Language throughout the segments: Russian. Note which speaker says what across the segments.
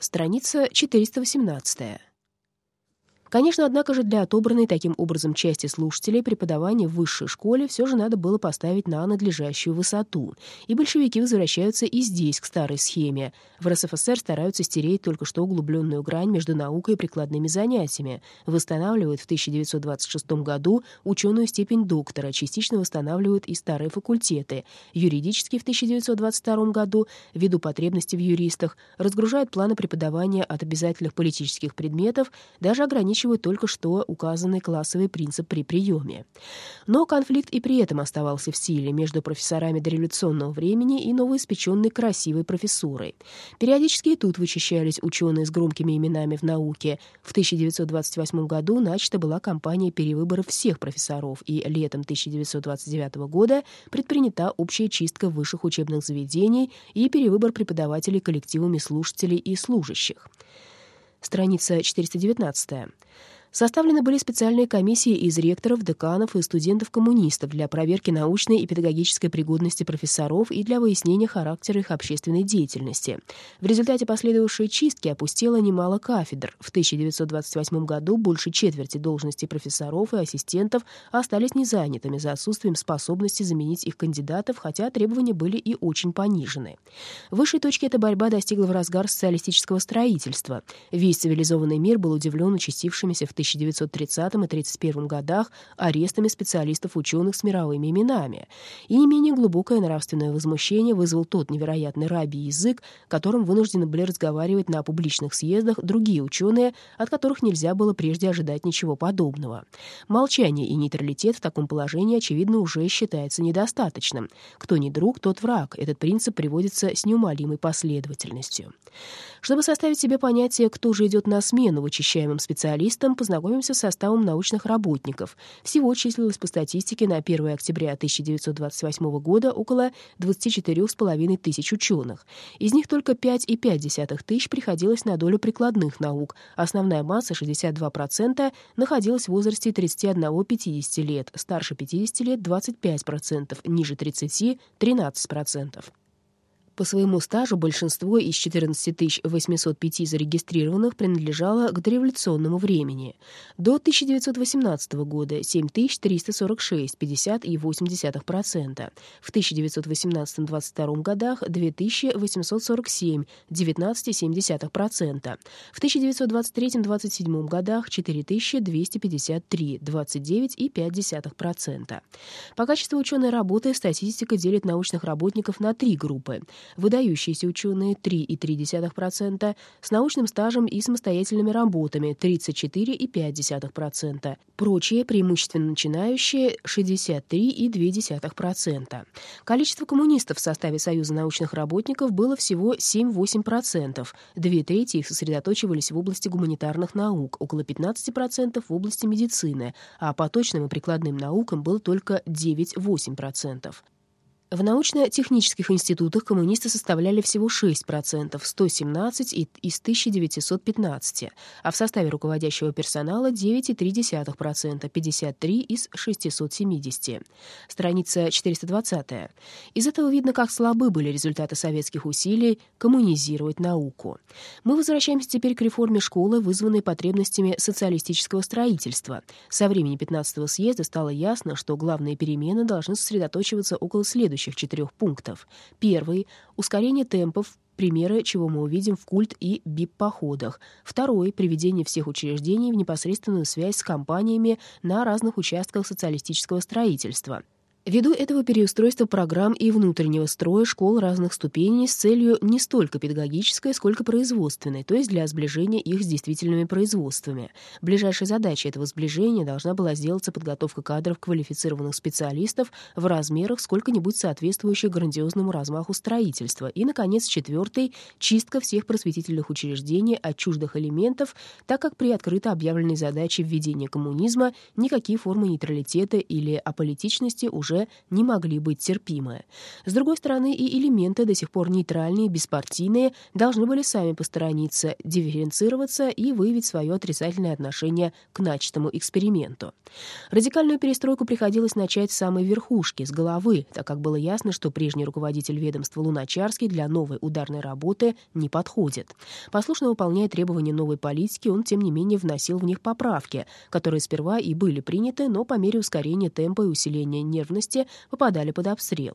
Speaker 1: Страница 418. Конечно, однако же для отобранной таким образом части слушателей преподавание в высшей школе все же надо было поставить на надлежащую высоту, и большевики возвращаются и здесь к старой схеме. В РСФСР стараются стереть только что углубленную грань между наукой и прикладными занятиями, восстанавливают в 1926 году ученую степень доктора, частично восстанавливают и старые факультеты, юридически в 1922 году, ввиду потребности в юристах, разгружают планы преподавания от обязательных политических предметов, даже ограничивают ограничивают только что указанный классовый принцип при приеме. Но конфликт и при этом оставался в силе между профессорами дореволюционного времени и новоиспеченной красивой профессурой. Периодически и тут вычищались ученые с громкими именами в науке. В 1928 году начата была кампания перевыборов всех профессоров, и летом 1929 года предпринята общая чистка высших учебных заведений и перевыбор преподавателей коллективами слушателей и служащих страница 419. Составлены были специальные комиссии из ректоров, деканов и студентов-коммунистов для проверки научной и педагогической пригодности профессоров и для выяснения характера их общественной деятельности. В результате последовавшей чистки опустело немало кафедр. В 1928 году больше четверти должностей профессоров и ассистентов остались незанятыми за отсутствием способности заменить их кандидатов, хотя требования были и очень понижены. Высшей точки эта борьба достигла в разгар социалистического строительства. Весь цивилизованный мир был удивлен участившимися в 1930 и 1931 годах арестами специалистов-ученых с мировыми именами. И не менее глубокое нравственное возмущение вызвал тот невероятный рабий язык, которым вынуждены были разговаривать на публичных съездах другие ученые, от которых нельзя было прежде ожидать ничего подобного. Молчание и нейтралитет в таком положении, очевидно, уже считается недостаточным. Кто не друг, тот враг. Этот принцип приводится с неумолимой последовательностью. Чтобы составить себе понятие, кто же идет на смену вычищаемым специалистам, познакомимся с составом научных работников. Всего числилось по статистике на 1 октября 1928 года около 24,5 тысяч ученых. Из них только 5,5 тысяч приходилось на долю прикладных наук. Основная масса, 62%, находилась в возрасте 31-50 лет, старше 50 лет — 25%, ниже 30 — 13%. По своему стажу большинство из 14 805 зарегистрированных принадлежало к дореволюционному времени. До 1918 года — 7 346, 50,8%. В 1918-22 годах — 2 847, 19,7%. В 1923-27 годах — 4 253, 29,5%. По качеству ученой работы статистика делит научных работников на три группы — выдающиеся ученые 3,3%, с научным стажем и самостоятельными работами 34,5%, прочие, преимущественно начинающие 63,2%. Количество коммунистов в составе Союза научных работников было всего 7-8%, две трети их сосредоточивались в области гуманитарных наук, около 15% в области медицины, а по точным и прикладным наукам было только 9-8%. В научно-технических институтах коммунисты составляли всего 6%, 117 из 1915, а в составе руководящего персонала 9,3%, 53 из 670. Страница 420. Из этого видно, как слабы были результаты советских усилий коммунизировать науку. Мы возвращаемся теперь к реформе школы, вызванной потребностями социалистического строительства. Со времени 15-го съезда стало ясно, что главные перемены должны сосредоточиваться около следующих следующих четырех пунктов. Первый — ускорение темпов, примеры чего мы увидим в культ и бип-походах. Второй — приведение всех учреждений в непосредственную связь с компаниями на разных участках социалистического строительства — Ввиду этого переустройства программ и внутреннего строя школ разных ступеней с целью не столько педагогической, сколько производственной, то есть для сближения их с действительными производствами. Ближайшей задачей этого сближения должна была сделаться подготовка кадров квалифицированных специалистов в размерах, сколько-нибудь соответствующих грандиозному размаху строительства. И, наконец, четвертый — чистка всех просветительных учреждений от чуждых элементов, так как при открыто объявленной задаче введения коммунизма никакие формы нейтралитета или аполитичности уже уже не могли быть терпимы. С другой стороны, и элементы, до сих пор нейтральные, беспартийные, должны были сами посторониться, дифференцироваться и выявить свое отрицательное отношение к начатому эксперименту. Радикальную перестройку приходилось начать с самой верхушки, с головы, так как было ясно, что прежний руководитель ведомства Луначарский для новой ударной работы не подходит. Послушно выполняя требования новой политики, он, тем не менее, вносил в них поправки, которые сперва и были приняты, но по мере ускорения темпа и усиления нервности попадали под обстрел.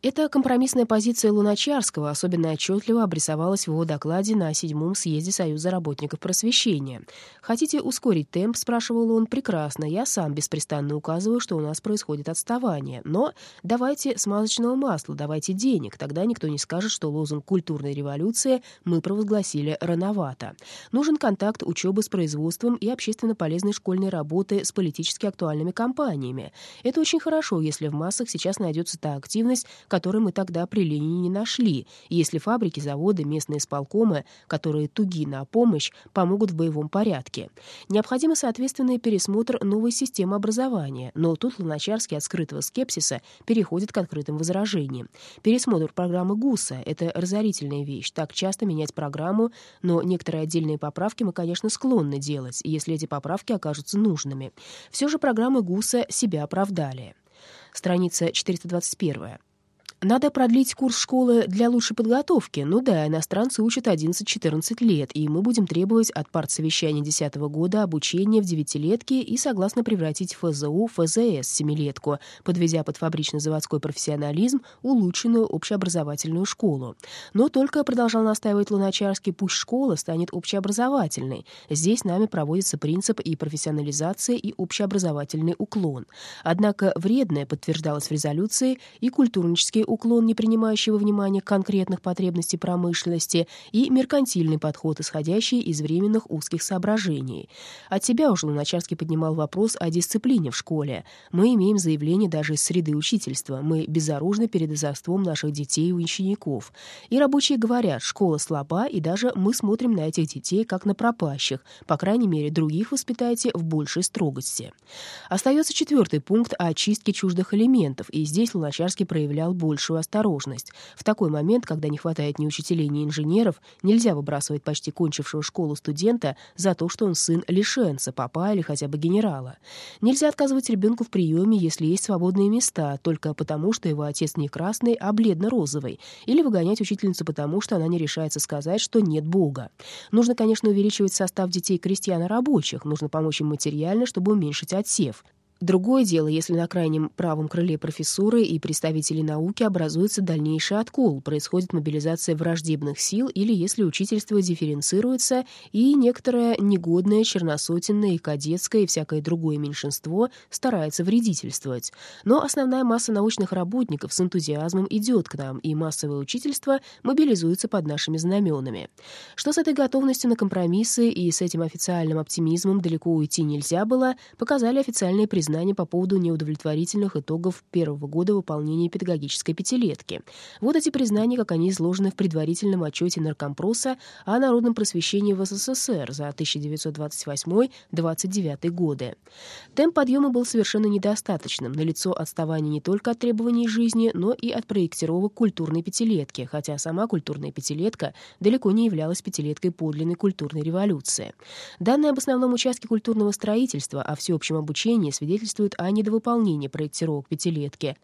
Speaker 1: Эта компромиссная позиция Луначарского особенно отчетливо обрисовалась в его докладе на седьмом съезде Союза работников просвещения. «Хотите ускорить темп?» — спрашивал он. «Прекрасно. Я сам беспрестанно указываю, что у нас происходит отставание. Но давайте смазочного масла, давайте денег. Тогда никто не скажет, что лозунг культурной революции мы провозгласили рановато. Нужен контакт учебы с производством и общественно полезной школьной работы с политически актуальными кампаниями. Это очень хорошо, если в массах сейчас найдется та активность, который мы тогда при Ленине не нашли, если фабрики, заводы, местные исполкомы, которые туги на помощь, помогут в боевом порядке. Необходим соответственный пересмотр новой системы образования, но тут Луначарский от скрытого скепсиса переходит к открытым возражениям. Пересмотр программы ГУСа — это разорительная вещь, так часто менять программу, но некоторые отдельные поправки мы, конечно, склонны делать, если эти поправки окажутся нужными. Все же программы ГУСа себя оправдали. Страница 421. Надо продлить курс школы для лучшей подготовки. Ну да, иностранцы учат 11-14 лет, и мы будем требовать от партсовещания 10 года обучения в девятилетки и согласно превратить ФЗУ в ФЗС семилетку, подведя под фабрично-заводской профессионализм улучшенную общеобразовательную школу. Но только, продолжал настаивать Луначарский, пусть школа станет общеобразовательной. Здесь нами проводится принцип и профессионализация, и общеобразовательный уклон. Однако вредное подтверждалось в резолюции и культурнический уклон, не принимающий во внимание конкретных потребностей промышленности, и меркантильный подход, исходящий из временных узких соображений. От себя уже Луначарский поднимал вопрос о дисциплине в школе. Мы имеем заявление даже из среды учительства. Мы безоружны перед изорством наших детей и учеников. И рабочие говорят, школа слаба, и даже мы смотрим на этих детей как на пропащих. По крайней мере, других воспитайте в большей строгости. Остается четвертый пункт о чистке чуждых элементов, и здесь Луначарский проявлял больше большую осторожность. В такой момент, когда не хватает ни учителей, ни инженеров, нельзя выбрасывать почти кончившего школу студента за то, что он сын лишенца, папа или хотя бы генерала. Нельзя отказывать ребенку в приеме, если есть свободные места, только потому, что его отец не красный, а бледно-розовый, или выгонять учительницу потому, что она не решается сказать, что нет Бога. Нужно, конечно, увеличивать состав детей крестьян и рабочих, нужно помочь им материально, чтобы уменьшить отсев. Другое дело, если на крайнем правом крыле профессуры и представителей науки образуется дальнейший откол, происходит мобилизация враждебных сил или если учительство дифференцируется и некоторое негодное, черносотенное и кадетское и всякое другое меньшинство старается вредительствовать. Но основная масса научных работников с энтузиазмом идет к нам, и массовое учительство мобилизуется под нашими знаменами. Что с этой готовностью на компромиссы и с этим официальным оптимизмом далеко уйти нельзя было, показали официальные признания признания по поводу неудовлетворительных итогов первого года выполнения педагогической пятилетки. Вот эти признания, как они изложены в предварительном отчете Наркомпроса о народном просвещении в СССР за 1928-29 годы. Темп подъема был совершенно недостаточным, налицо отставание не только от требований жизни, но и от проектировок культурной пятилетки, хотя сама культурная пятилетка далеко не являлась пятилеткой подлинной культурной революции. Данные об основном участке культурного строительства, о всеобщем обучении свидетельствуют свидетельствует о недовыполнении проектировок пятилетки.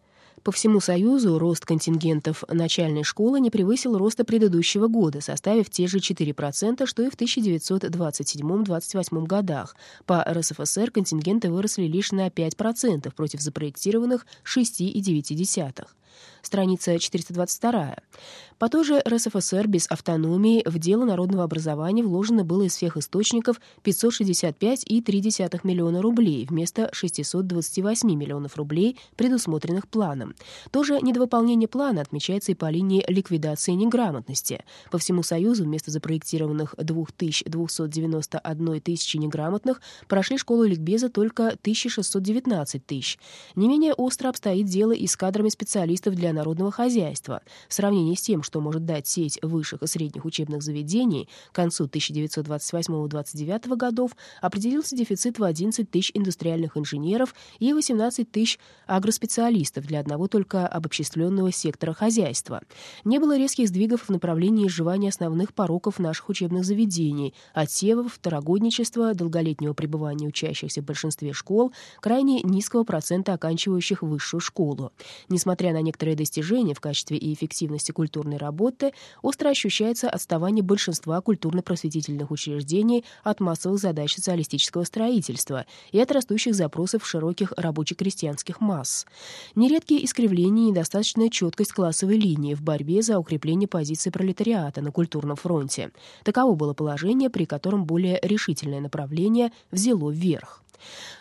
Speaker 1: По всему Союзу рост контингентов начальной школы не превысил роста предыдущего года, составив те же 4%, что и в 1927-28 годах. По РСФСР контингенты выросли лишь на 5% против запроектированных 6,9% страница 422. По той же РСФСР без автономии в дело народного образования вложено было из всех источников 565,3 миллиона рублей вместо 628 миллионов рублей, предусмотренных планом. Тоже недовыполнение плана отмечается и по линии ликвидации неграмотности. По всему Союзу вместо запроектированных 2291 тысячи неграмотных прошли школу ликбеза только 1619 тысяч. Не менее остро обстоит дело и с кадрами специалистов специалистов для народного хозяйства. В сравнении с тем, что может дать сеть высших и средних учебных заведений, к концу 1928-29 годов определился дефицит в 11 тысяч индустриальных инженеров и 18 тысяч агроспециалистов для одного только обобществленного сектора хозяйства. Не было резких сдвигов в направлении изживания основных пороков наших учебных заведений, отсевов, второгодничества, долголетнего пребывания учащихся в большинстве школ, крайне низкого процента оканчивающих высшую школу. Несмотря на некоторые достижения в качестве и эффективности культурной работы, остро ощущается отставание большинства культурно-просветительных учреждений от массовых задач социалистического строительства и от растущих запросов широких рабоче-крестьянских масс. Нередкие искривления и недостаточная четкость классовой линии в борьбе за укрепление позиции пролетариата на культурном фронте. Таково было положение, при котором более решительное направление взяло вверх.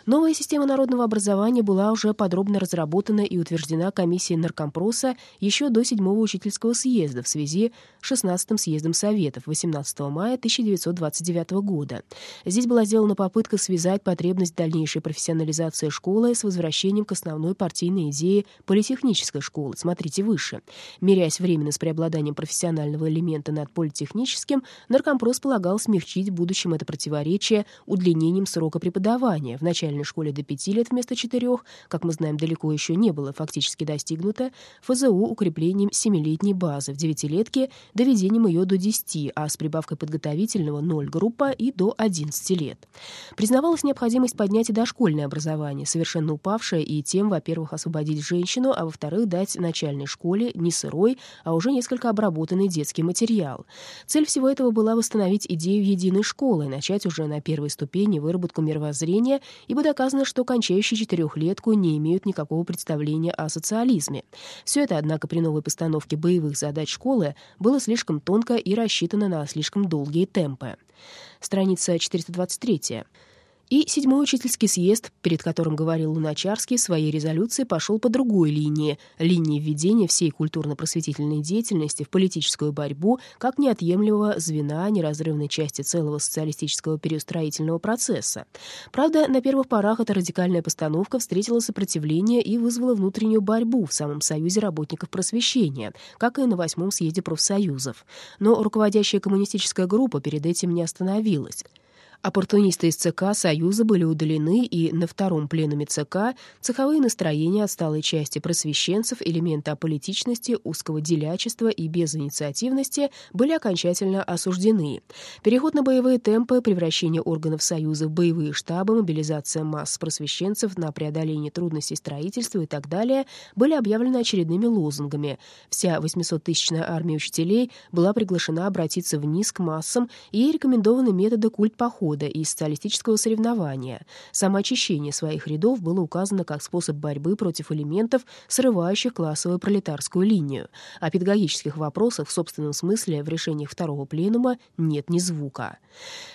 Speaker 1: Новая система народного образования была уже подробно разработана и утверждена комиссией Наркомпроса еще до 7-го учительского съезда в связи с 16-м съездом Советов 18 мая 1929 года. Здесь была сделана попытка связать потребность дальнейшей профессионализации школы с возвращением к основной партийной идее политехнической школы, смотрите выше. Меряясь временно с преобладанием профессионального элемента над политехническим, Наркомпрос полагал смягчить в будущем это противоречие удлинением срока преподавания в начальной школе до 5 лет вместо 4, как мы знаем, далеко еще не было фактически достигнуто, ФЗУ укреплением 7-летней базы, в девятилетке доведением ее до 10, а с прибавкой подготовительного 0 группа и до 11 лет. Признавалась необходимость поднять и дошкольное образование, совершенно упавшее, и тем, во-первых, освободить женщину, а во-вторых, дать начальной школе не сырой, а уже несколько обработанный детский материал. Цель всего этого была восстановить идею единой школы, начать уже на первой ступени выработку мировоззрения, ибо доказано, что кончающие четырехлетку не имеют никакого представления о социализме. Все это, однако, при новой постановке боевых задач школы было слишком тонко и рассчитано на слишком долгие темпы. Страница 423 и седьмой учительский съезд, перед которым говорил Луначарский, своей резолюции пошел по другой линии, линии введения всей культурно-просветительной деятельности в политическую борьбу как неотъемлемого звена неразрывной части целого социалистического переустроительного процесса. Правда, на первых порах эта радикальная постановка встретила сопротивление и вызвала внутреннюю борьбу в самом Союзе работников просвещения, как и на восьмом съезде профсоюзов. Но руководящая коммунистическая группа перед этим не остановилась. Оппортунисты из ЦК Союза были удалены, и на втором пленуме ЦК цеховые настроения отсталой части просвещенцев, элементы аполитичности, узкого делячества и безинициативности были окончательно осуждены. Переход на боевые темпы, превращение органов Союза в боевые штабы, мобилизация масс просвещенцев на преодоление трудностей строительства и так далее были объявлены очередными лозунгами. Вся 800-тысячная армия учителей была приглашена обратиться вниз к массам, и рекомендованы методы культ-похода, года и социалистического соревнования. Самоочищение своих рядов было указано как способ борьбы против элементов, срывающих классовую пролетарскую линию. О педагогических вопросах в собственном смысле в решениях второго пленума нет ни звука.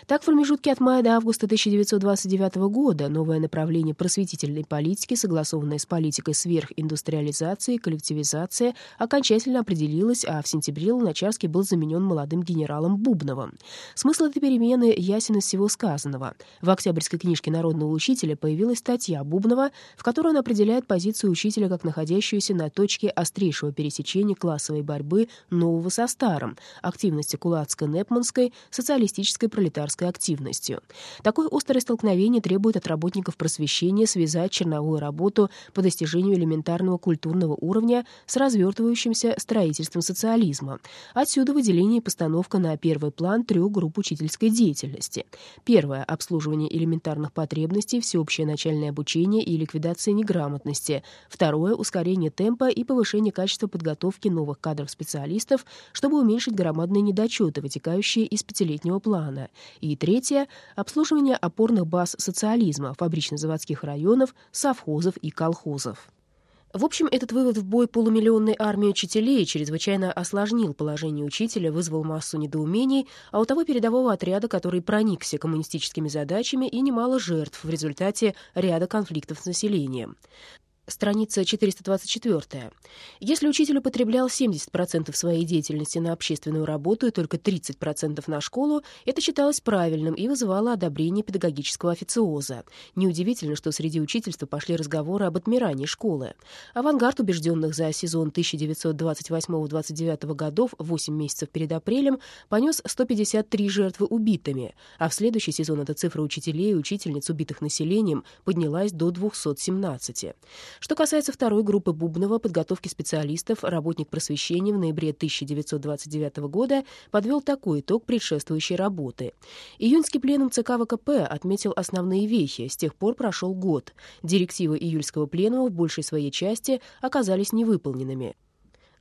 Speaker 1: Так, в промежутке от мая до августа 1929 года новое направление просветительной политики, согласованное с политикой сверхиндустриализации и коллективизации, окончательно определилось, а в сентябре Луначарский был заменен молодым генералом Бубновым. Смысл этой перемены ясен из всего сказанного. В октябрьской книжке народного учителя появилась статья Бубнова, в которой он определяет позицию учителя как находящуюся на точке острейшего пересечения классовой борьбы нового со старым, активности кулацко-непманской, социалистической пролетарской активностью. Такое острое столкновение требует от работников просвещения связать черновую работу по достижению элементарного культурного уровня с развертывающимся строительством социализма. Отсюда выделение и постановка на первый план трех групп учительской деятельности. Первое — обслуживание элементарных потребностей, всеобщее начальное обучение и ликвидация неграмотности. Второе — ускорение темпа и повышение качества подготовки новых кадров-специалистов, чтобы уменьшить громадные недочеты, вытекающие из пятилетнего плана. И третье — обслуживание опорных баз социализма, фабрично-заводских районов, совхозов и колхозов. В общем, этот вывод в бой полумиллионной армии учителей чрезвычайно осложнил положение учителя, вызвал массу недоумений, а у того передового отряда, который проникся коммунистическими задачами и немало жертв в результате ряда конфликтов с населением. Страница 424. Если учитель употреблял 70% своей деятельности на общественную работу и только 30% на школу, это считалось правильным и вызывало одобрение педагогического официоза. Неудивительно, что среди учительства пошли разговоры об отмирании школы. Авангард убежденных за сезон 1928-29 годов, 8 месяцев перед апрелем, понес 153 жертвы убитыми, а в следующий сезон эта цифра учителей и учительниц, убитых населением, поднялась до 217. Что касается второй группы Бубнова, подготовки специалистов, работник просвещения в ноябре 1929 года подвел такой итог предшествующей работы. Июньский пленум ЦК ВКП отметил основные вехи. С тех пор прошел год. Директивы июльского пленума в большей своей части оказались невыполненными.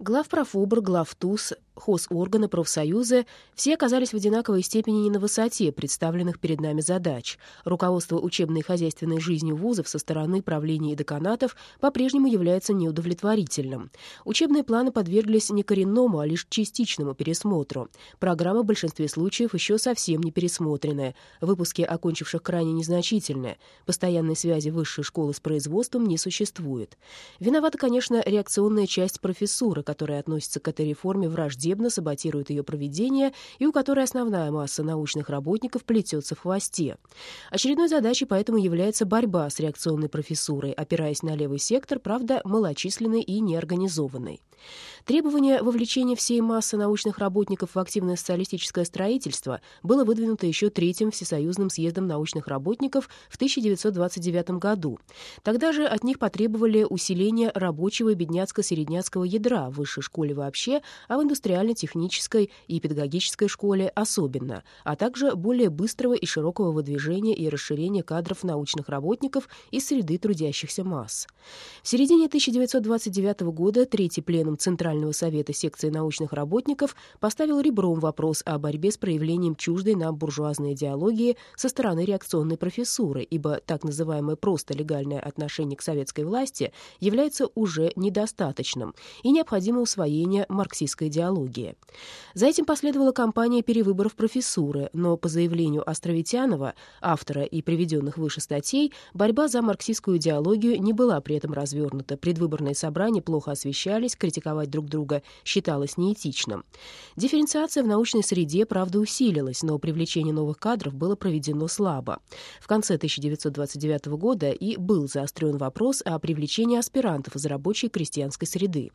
Speaker 1: Главпрофобр, главтуз, хозорганы, профсоюзы — все оказались в одинаковой степени не на высоте представленных перед нами задач. Руководство учебной и хозяйственной жизнью вузов со стороны правления и деканатов по-прежнему является неудовлетворительным. Учебные планы подверглись не коренному, а лишь частичному пересмотру. Программы в большинстве случаев еще совсем не пересмотрены. Выпуски, окончивших крайне незначительны. Постоянной связи высшей школы с производством не существует. Виновата, конечно, реакционная часть профессуры, которая относится к этой реформе враждебно враждебно саботирует ее проведение и у которой основная масса научных работников плетется в хвосте. Очередной задачей поэтому является борьба с реакционной профессурой, опираясь на левый сектор, правда, малочисленный и неорганизованный. Требование вовлечения всей массы научных работников в активное социалистическое строительство было выдвинуто еще Третьим Всесоюзным съездом научных работников в 1929 году. Тогда же от них потребовали усиления рабочего и бедняцко-середняцкого ядра в высшей школе вообще, а в индустриально-технической и педагогической школе особенно, а также более быстрого и широкого выдвижения и расширения кадров научных работников из среды трудящихся масс. В середине 1929 года Третий пленум Центрального Центрального совета секции научных работников поставил ребром вопрос о борьбе с проявлением чуждой нам буржуазной идеологии со стороны реакционной профессуры, ибо так называемое просто легальное отношение к советской власти является уже недостаточным и необходимо усвоение марксистской идеологии. За этим последовала кампания перевыборов профессуры, но по заявлению Островитянова, автора и приведенных выше статей, борьба за марксистскую идеологию не была при этом развернута, предвыборные собрания плохо освещались, критиковать друг друга считалось неэтичным. Дифференциация в научной среде, правда, усилилась, но привлечение новых кадров было проведено слабо. В конце 1929 года и был заострен вопрос о привлечении аспирантов из рабочей крестьянской среды.